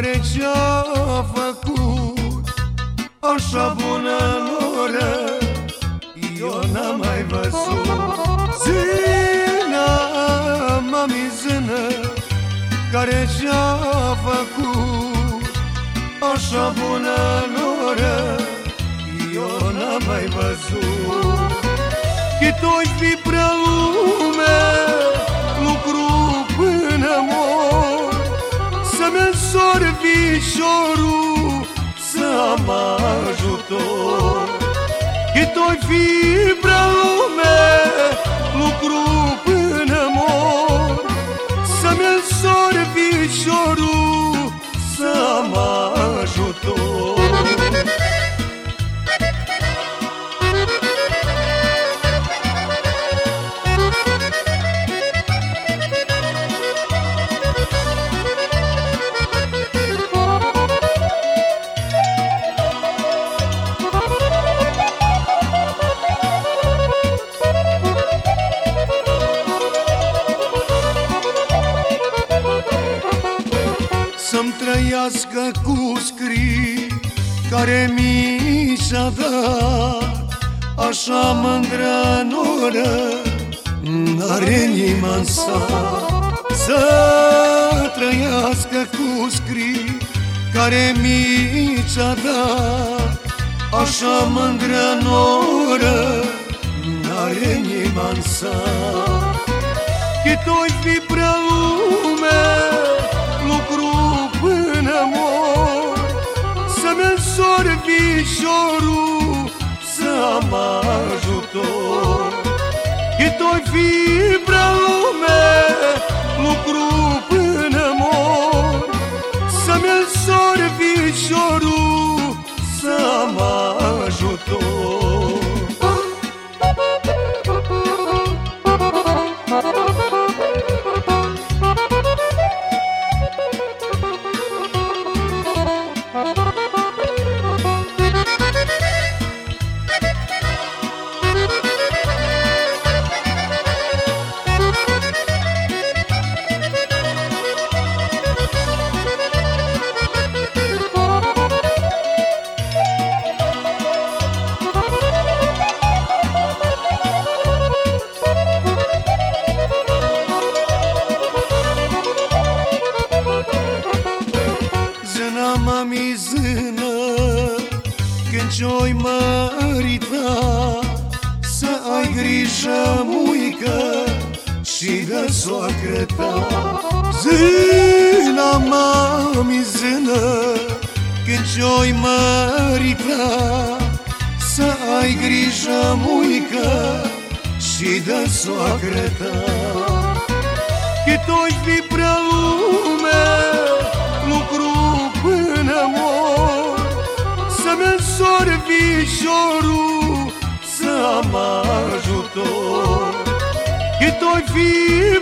care ce-a făcut O șabună loră Eu n-am mai văzut. Zână, mami zână Care ce-a făcut. O șabună loră Eu n-am mai văzut. Que tu fi pra lume însor vișorul Să am ajutor Cât oi fi Să-mi trăiască cu scrii care mi s-a dat. Așa mândră noră n-are nimeni sa Să trăiască cu scrii care mi s-a dat. Așa mândră noră n-are nimeni sa Cât oi fi prea Să-mi însor vișorul Să am ajutor. Cât oi fi Când ce-oi mărita Să ai grijă muică Și de soacră ta. Zâna mami zână Când ce-oi mărita Să ai grijă muică Și de soacră ta. Cât oi fi prea Să-mi însor vișorul Să am ajutor. Cât oi fi